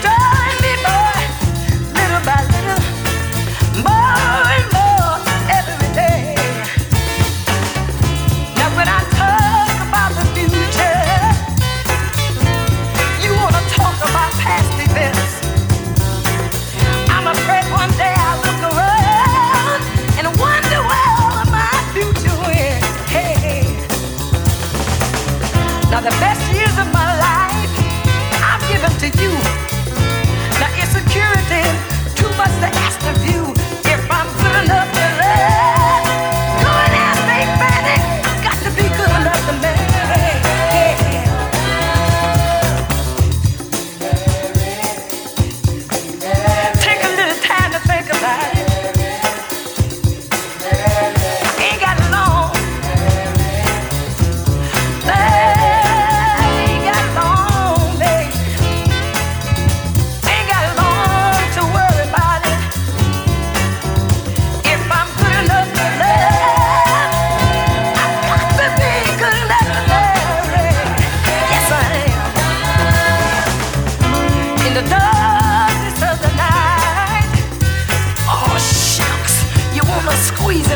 destroy me, boy, little by little, boy.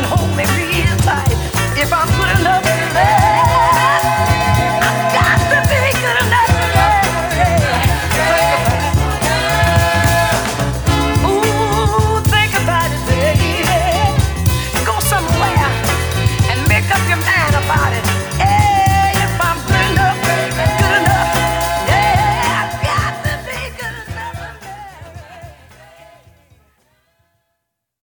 and hold me.